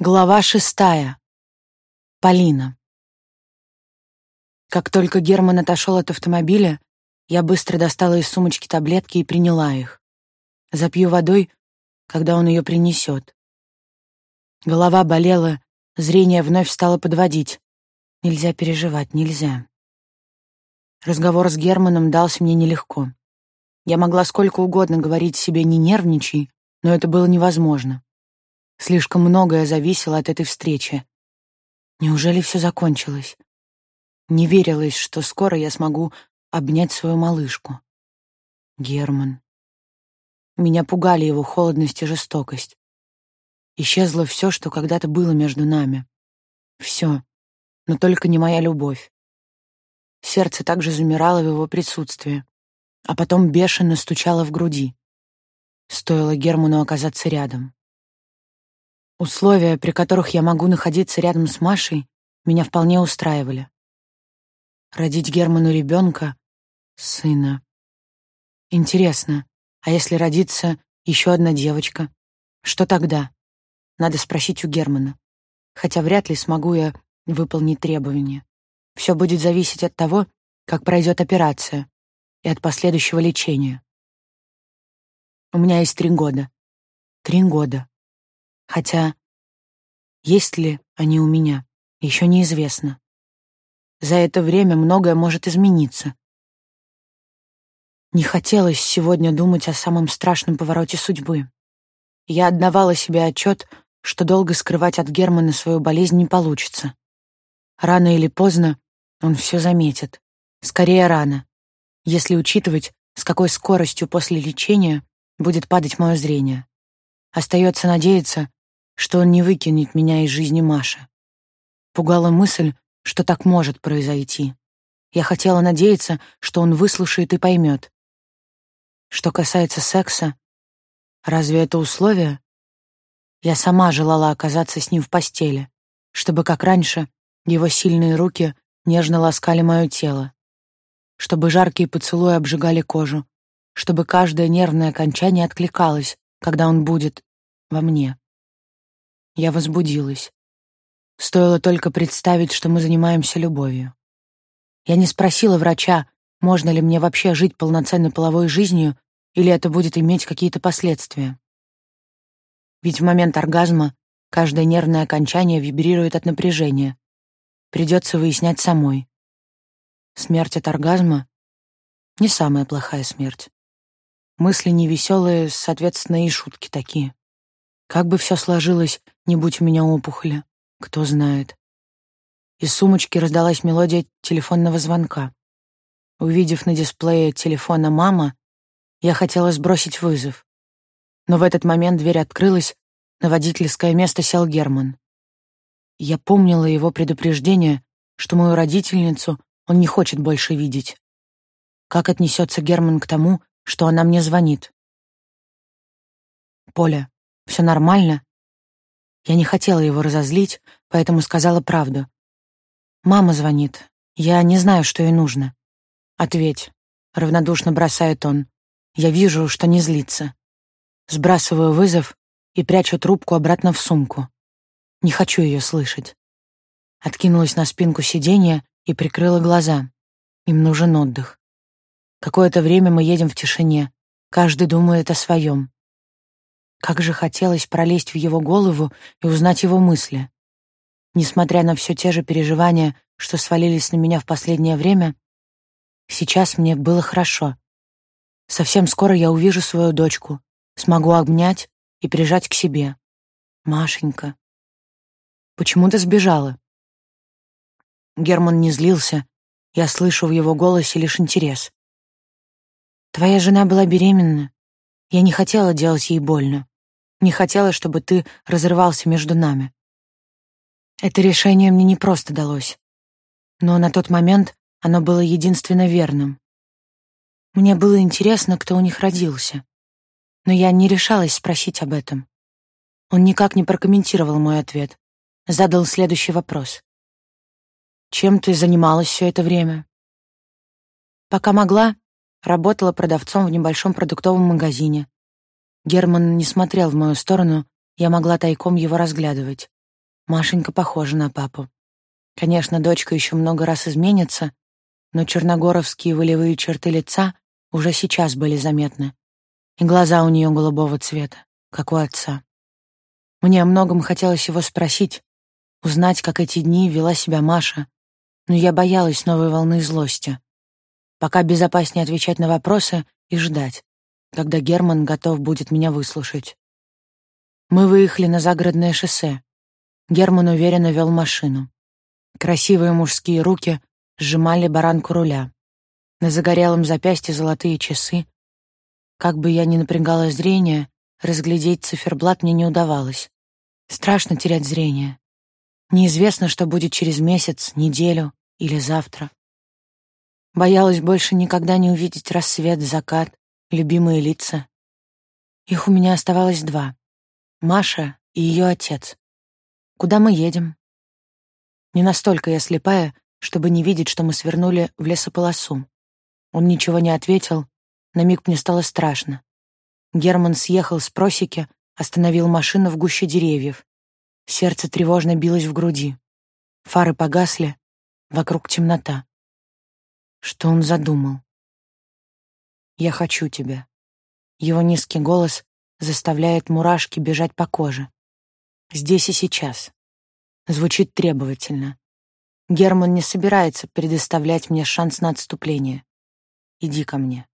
Глава шестая. Полина. Как только Герман отошел от автомобиля, я быстро достала из сумочки таблетки и приняла их. Запью водой, когда он ее принесет. Голова болела, зрение вновь стало подводить. Нельзя переживать, нельзя. Разговор с Германом дался мне нелегко. Я могла сколько угодно говорить себе «не нервничай», но это было невозможно. Слишком многое зависело от этой встречи. Неужели все закончилось? Не верилось, что скоро я смогу обнять свою малышку. Герман. Меня пугали его холодность и жестокость. Исчезло все, что когда-то было между нами. Все, но только не моя любовь. Сердце также замирало в его присутствии, а потом бешено стучало в груди. Стоило Герману оказаться рядом. Условия, при которых я могу находиться рядом с Машей, меня вполне устраивали. Родить Герману ребенка, сына. Интересно, а если родится еще одна девочка? Что тогда? Надо спросить у Германа. Хотя вряд ли смогу я выполнить требования. Все будет зависеть от того, как пройдет операция и от последующего лечения. У меня есть три года. Три года. Хотя, есть ли они у меня, еще неизвестно. За это время многое может измениться. Не хотелось сегодня думать о самом страшном повороте судьбы. Я отдавала себе отчет, что долго скрывать от Германа свою болезнь не получится. Рано или поздно он все заметит. Скорее рано, если учитывать, с какой скоростью после лечения будет падать мое зрение. Остается надеяться, что он не выкинет меня из жизни Маши. Пугала мысль, что так может произойти. Я хотела надеяться, что он выслушает и поймет. Что касается секса, разве это условие? Я сама желала оказаться с ним в постели, чтобы, как раньше, его сильные руки нежно ласкали мое тело, чтобы жаркие поцелуи обжигали кожу, чтобы каждое нервное окончание откликалось, когда он будет во мне. Я возбудилась. Стоило только представить, что мы занимаемся любовью. Я не спросила врача, можно ли мне вообще жить полноценной половой жизнью, или это будет иметь какие-то последствия. Ведь в момент оргазма каждое нервное окончание вибрирует от напряжения. Придется выяснять самой. Смерть от оргазма — не самая плохая смерть. Мысли невеселые, соответственно, и шутки такие. Как бы все сложилось, не будь у меня опухоли, кто знает. Из сумочки раздалась мелодия телефонного звонка. Увидев на дисплее телефона «мама», я хотела сбросить вызов. Но в этот момент дверь открылась, на водительское место сел Герман. Я помнила его предупреждение, что мою родительницу он не хочет больше видеть. Как отнесется Герман к тому, что она мне звонит? «Поля, все нормально?» Я не хотела его разозлить, поэтому сказала правду. «Мама звонит. Я не знаю, что ей нужно». «Ответь», — равнодушно бросает он. Я вижу, что не злится. Сбрасываю вызов и прячу трубку обратно в сумку. Не хочу ее слышать. Откинулась на спинку сиденья и прикрыла глаза. Им нужен отдых. Какое-то время мы едем в тишине. Каждый думает о своем. Как же хотелось пролезть в его голову и узнать его мысли. Несмотря на все те же переживания, что свалились на меня в последнее время, сейчас мне было хорошо. Совсем скоро я увижу свою дочку, смогу обнять и прижать к себе. Машенька. Почему ты сбежала? Герман не злился. Я слышу в его голосе лишь интерес. Твоя жена была беременна. Я не хотела делать ей больно. Не хотела, чтобы ты разрывался между нами. Это решение мне не просто далось. Но на тот момент оно было единственно верным. Мне было интересно, кто у них родился. Но я не решалась спросить об этом. Он никак не прокомментировал мой ответ. Задал следующий вопрос. «Чем ты занималась все это время?» Пока могла, работала продавцом в небольшом продуктовом магазине. Герман не смотрел в мою сторону, я могла тайком его разглядывать. Машенька похожа на папу. Конечно, дочка еще много раз изменится, но черногоровские волевые черты лица уже сейчас были заметны. И глаза у нее голубого цвета, как у отца. Мне о многом хотелось его спросить, узнать, как эти дни вела себя Маша, но я боялась новой волны злости. Пока безопаснее отвечать на вопросы и ждать, когда Герман готов будет меня выслушать. Мы выехали на загородное шоссе. Герман уверенно вел машину. Красивые мужские руки сжимали баранку руля. На загорелом запястье золотые часы. Как бы я ни напрягала зрение, разглядеть циферблат мне не удавалось. Страшно терять зрение. Неизвестно, что будет через месяц, неделю или завтра. Боялась больше никогда не увидеть рассвет, закат, любимые лица. Их у меня оставалось два. Маша и ее отец. Куда мы едем? Не настолько я слепая, чтобы не видеть, что мы свернули в лесополосу. Он ничего не ответил, на миг мне стало страшно. Герман съехал с просеки, остановил машину в гуще деревьев. Сердце тревожно билось в груди. Фары погасли, вокруг темнота. Что он задумал? «Я хочу тебя». Его низкий голос заставляет мурашки бежать по коже. Здесь и сейчас. Звучит требовательно. Герман не собирается предоставлять мне шанс на отступление. Иди ко мне.